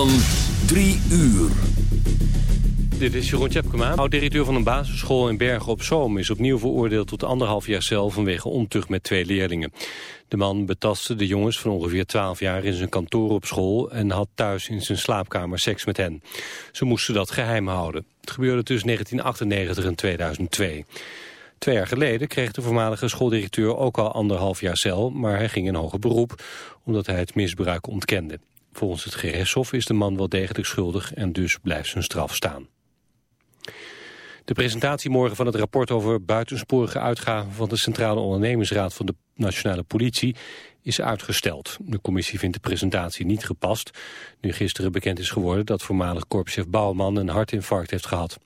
Van 3 uur. Dit is Jeroen Tjepkema. Oud-directeur van een basisschool in Bergen op Zoom... is opnieuw veroordeeld tot anderhalf jaar cel vanwege ontucht met twee leerlingen. De man betastte de jongens van ongeveer 12 jaar in zijn kantoor op school... en had thuis in zijn slaapkamer seks met hen. Ze moesten dat geheim houden. Het gebeurde tussen 1998 en 2002. Twee jaar geleden kreeg de voormalige schooldirecteur ook al anderhalf jaar cel... maar hij ging in hoger beroep omdat hij het misbruik ontkende. Volgens het gerechtshof is de man wel degelijk schuldig en dus blijft zijn straf staan. De presentatie morgen van het rapport over buitensporige uitgaven van de Centrale Ondernemingsraad van de Nationale Politie is uitgesteld. De commissie vindt de presentatie niet gepast, nu gisteren bekend is geworden dat voormalig korpschef Bouwman een hartinfarct heeft gehad.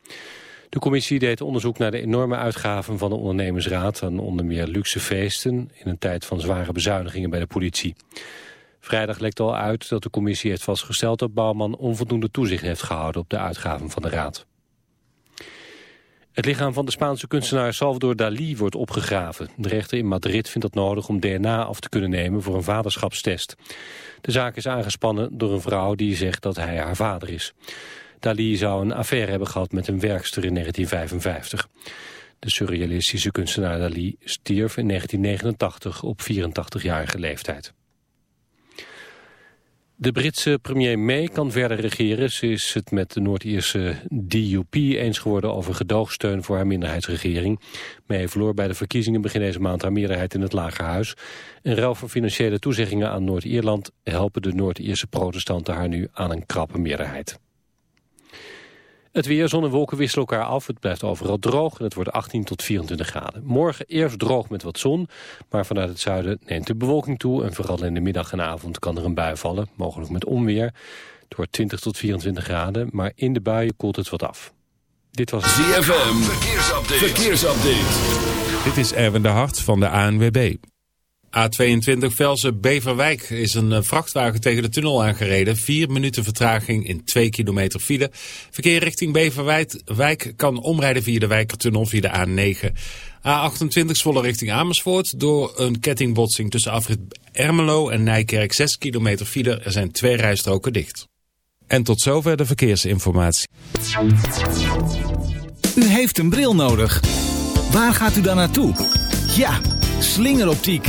De commissie deed onderzoek naar de enorme uitgaven van de ondernemingsraad aan onder meer luxe feesten in een tijd van zware bezuinigingen bij de politie. Vrijdag lekt al uit dat de commissie heeft vastgesteld dat Bouwman onvoldoende toezicht heeft gehouden op de uitgaven van de raad. Het lichaam van de Spaanse kunstenaar Salvador Dalí wordt opgegraven. De rechter in Madrid vindt dat nodig om DNA af te kunnen nemen voor een vaderschapstest. De zaak is aangespannen door een vrouw die zegt dat hij haar vader is. Dalí zou een affaire hebben gehad met een werkster in 1955. De surrealistische kunstenaar Dalí stierf in 1989 op 84-jarige leeftijd. De Britse premier May kan verder regeren. Ze is het met de Noord-Ierse DUP eens geworden over gedoogsteun voor haar minderheidsregering. May verloor bij de verkiezingen begin deze maand haar meerderheid in het Lagerhuis. In ruil voor financiële toezeggingen aan Noord-Ierland helpen de Noord-Ierse protestanten haar nu aan een krappe meerderheid. Het weer, zon en wolken wisselen elkaar af. Het blijft overal droog en het wordt 18 tot 24 graden. Morgen eerst droog met wat zon, maar vanuit het zuiden neemt de bewolking toe... en vooral in de middag en avond kan er een bui vallen, mogelijk met onweer. Het wordt 20 tot 24 graden, maar in de buien koelt het wat af. Dit was ZFM, verkeersupdate. verkeersupdate. Dit is Erwin de Hart van de ANWB. A22 Velsen-Beverwijk is een eh, vrachtwagen tegen de tunnel aangereden. Vier minuten vertraging in twee kilometer file. Verkeer richting Beverwijk kan omrijden via de Wijkertunnel via de A9. A28 Zwolle richting Amersfoort door een kettingbotsing tussen afrit Ermelo en Nijkerk 6 kilometer file. Er zijn twee rijstroken dicht. En tot zover de verkeersinformatie. U heeft een bril nodig. Waar gaat u dan naartoe? Ja, slingeroptiek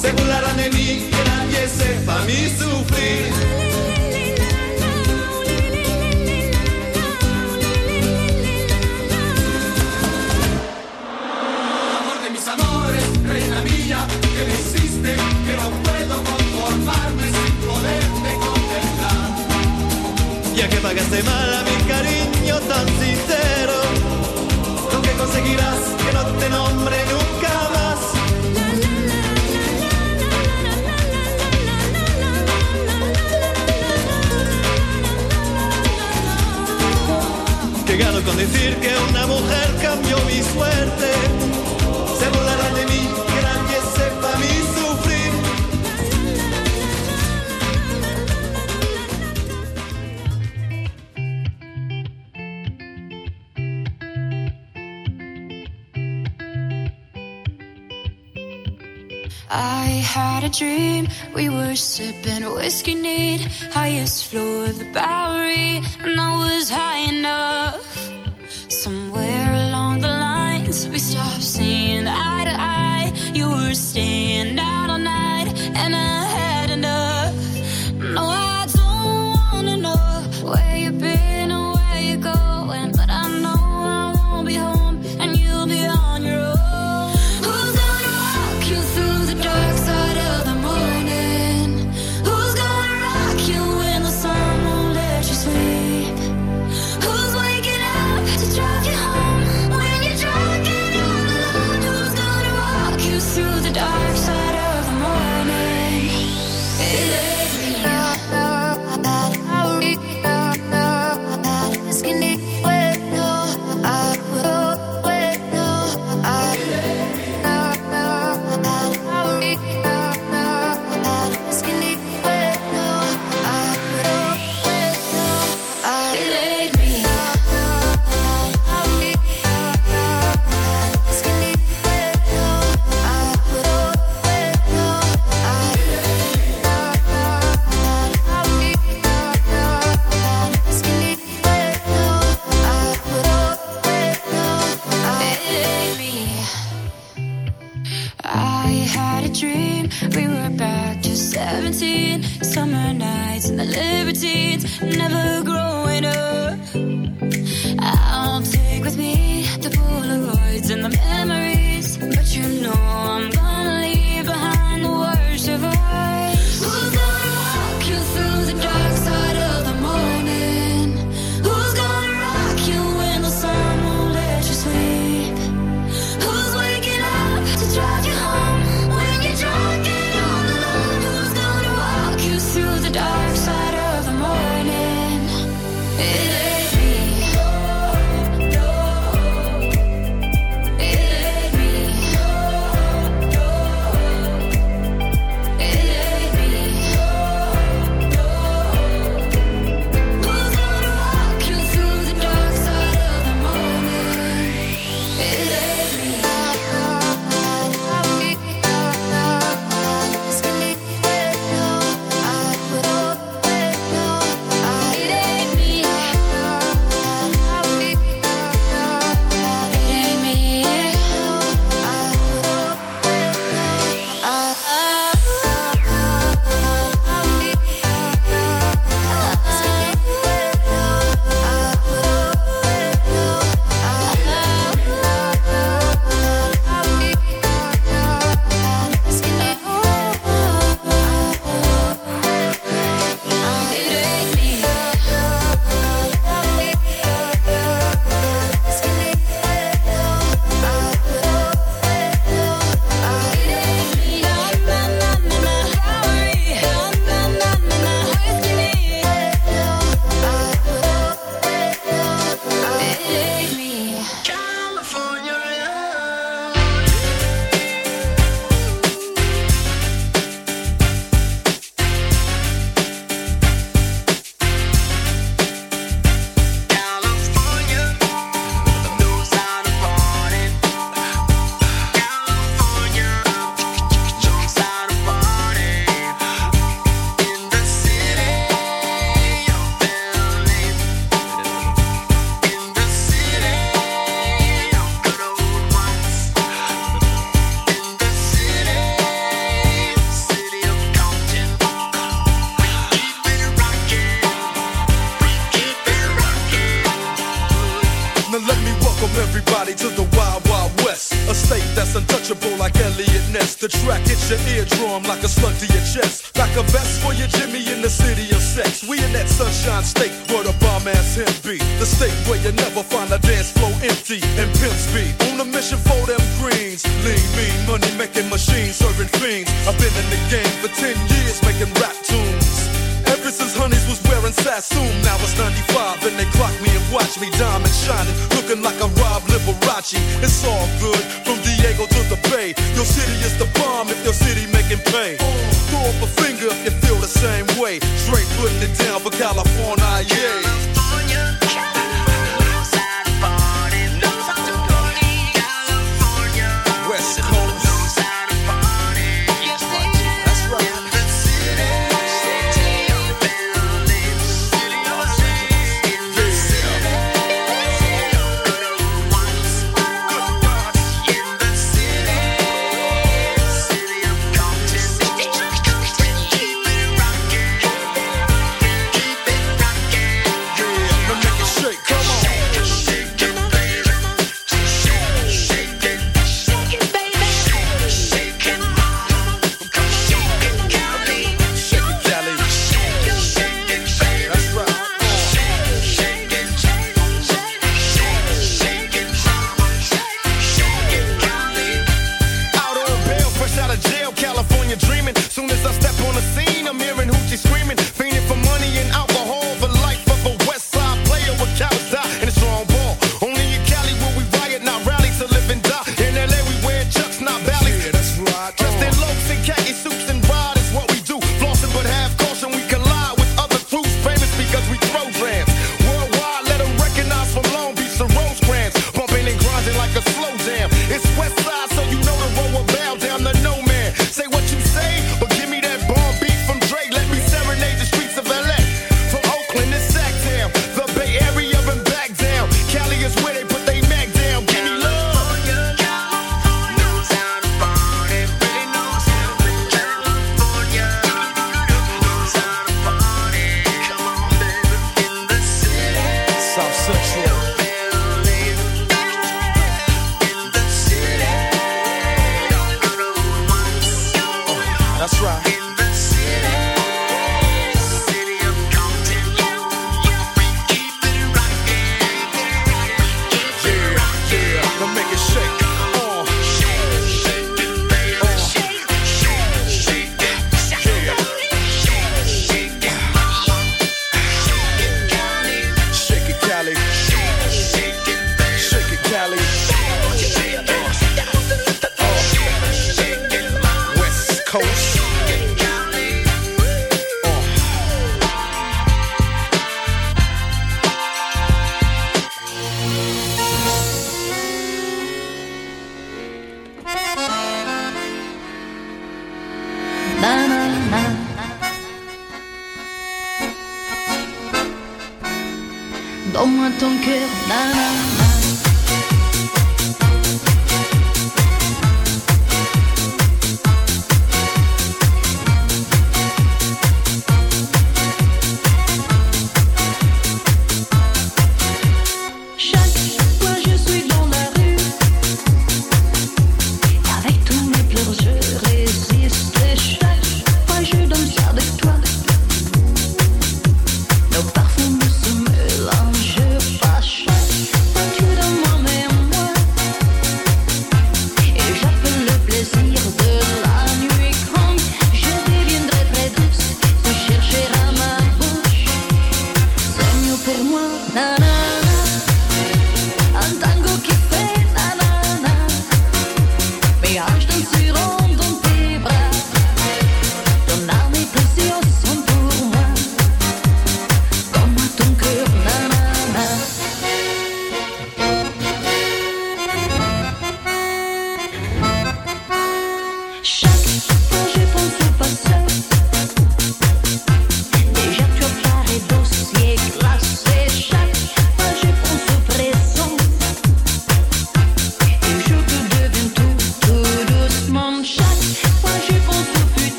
Se burlarán de mí, que nadie sepa mi sufrir. amor de mis amores reina mía que me hiciste que no puedo conformarme sin poderte contemplar Ya que pagaste mal a mi cariño tan sincero, lo que conseguirás que no te nombre nunca decir que una mujer cambió mi suerte. Se burlarán de mí, que nadie sepa mi sufrir. I had a dream. We were sipping whiskey neat, highest floor of the Bowery, and I was high enough.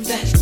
That.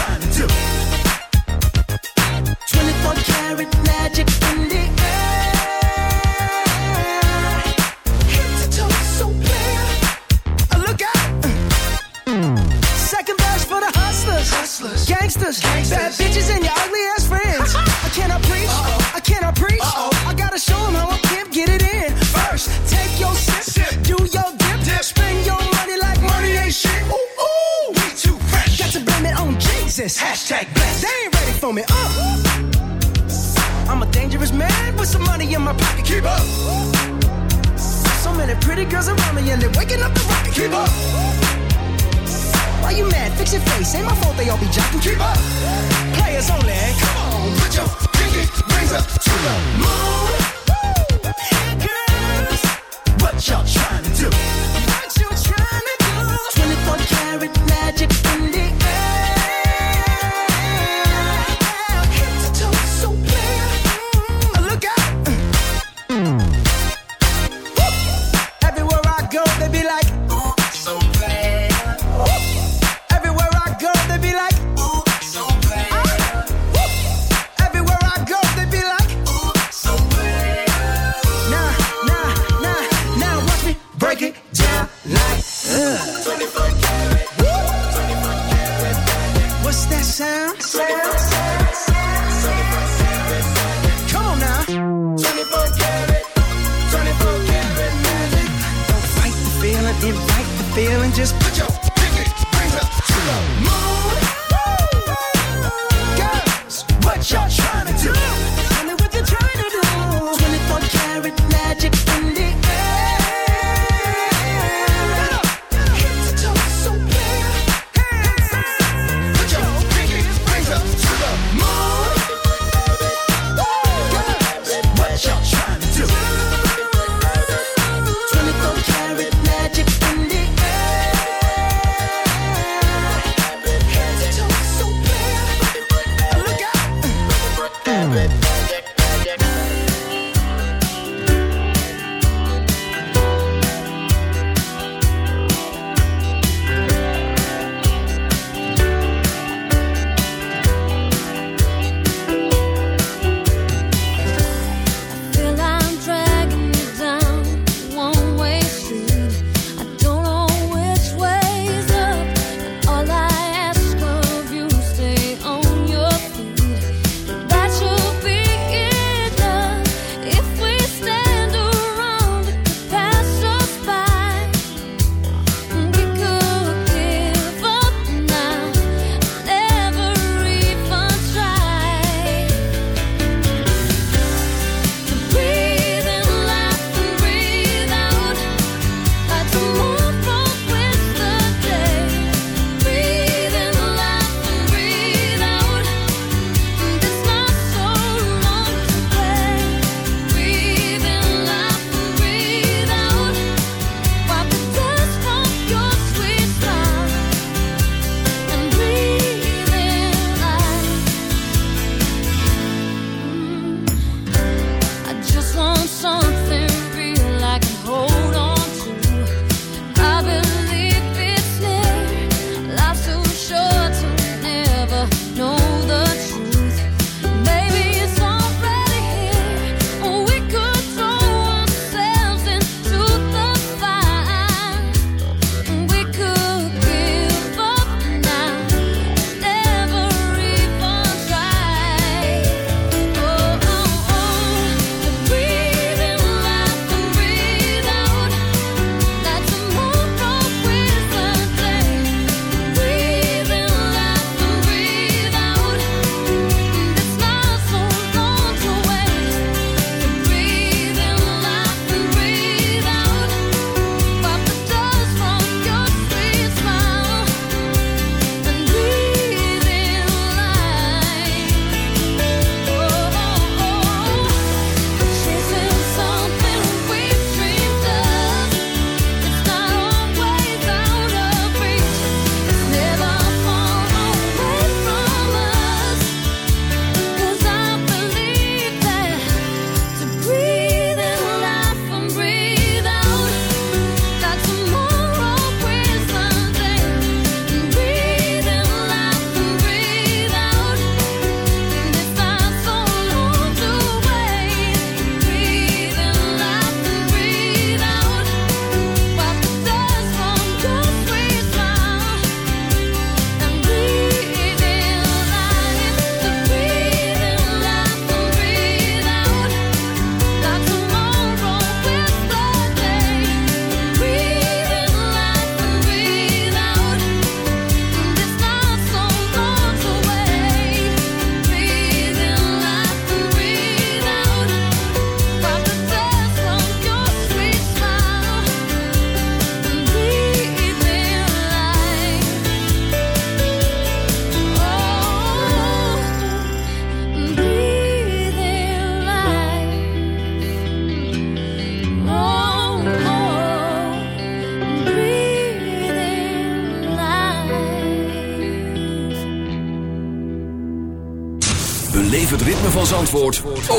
Fix your face, ain't my fault they all be jocking. Keep up, players only. Come on, put your pinky razor to the moon.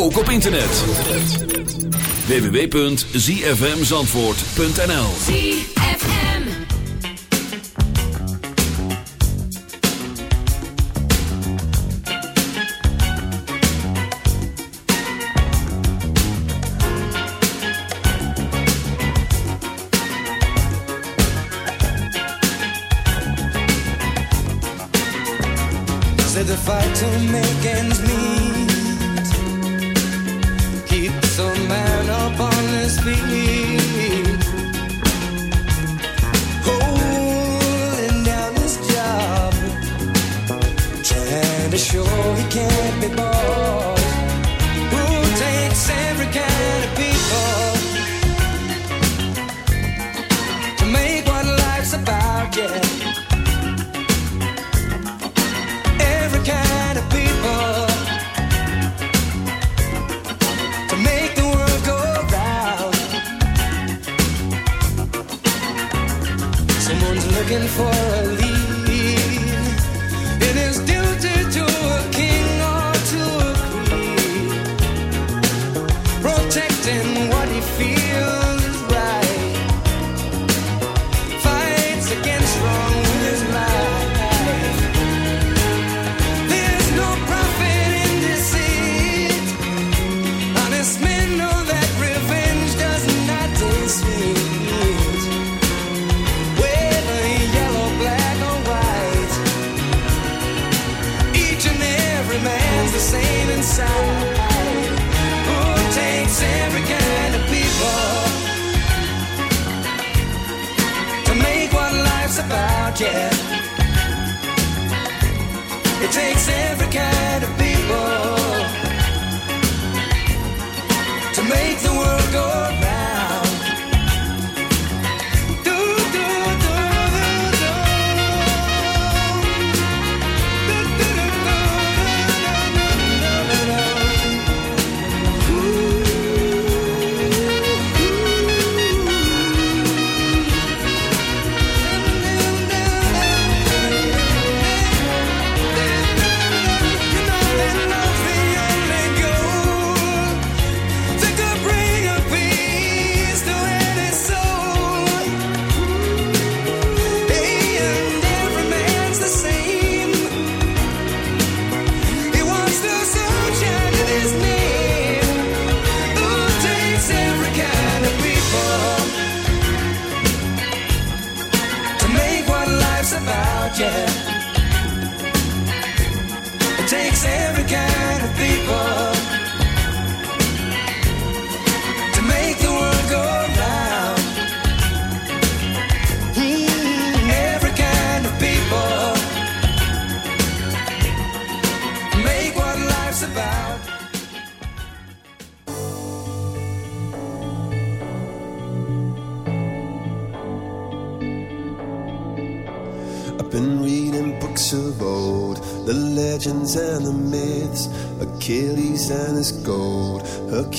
ook op internet. www.zfmzandvoort.nl ZFM Said fight to make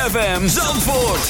ZFM Zandvoort.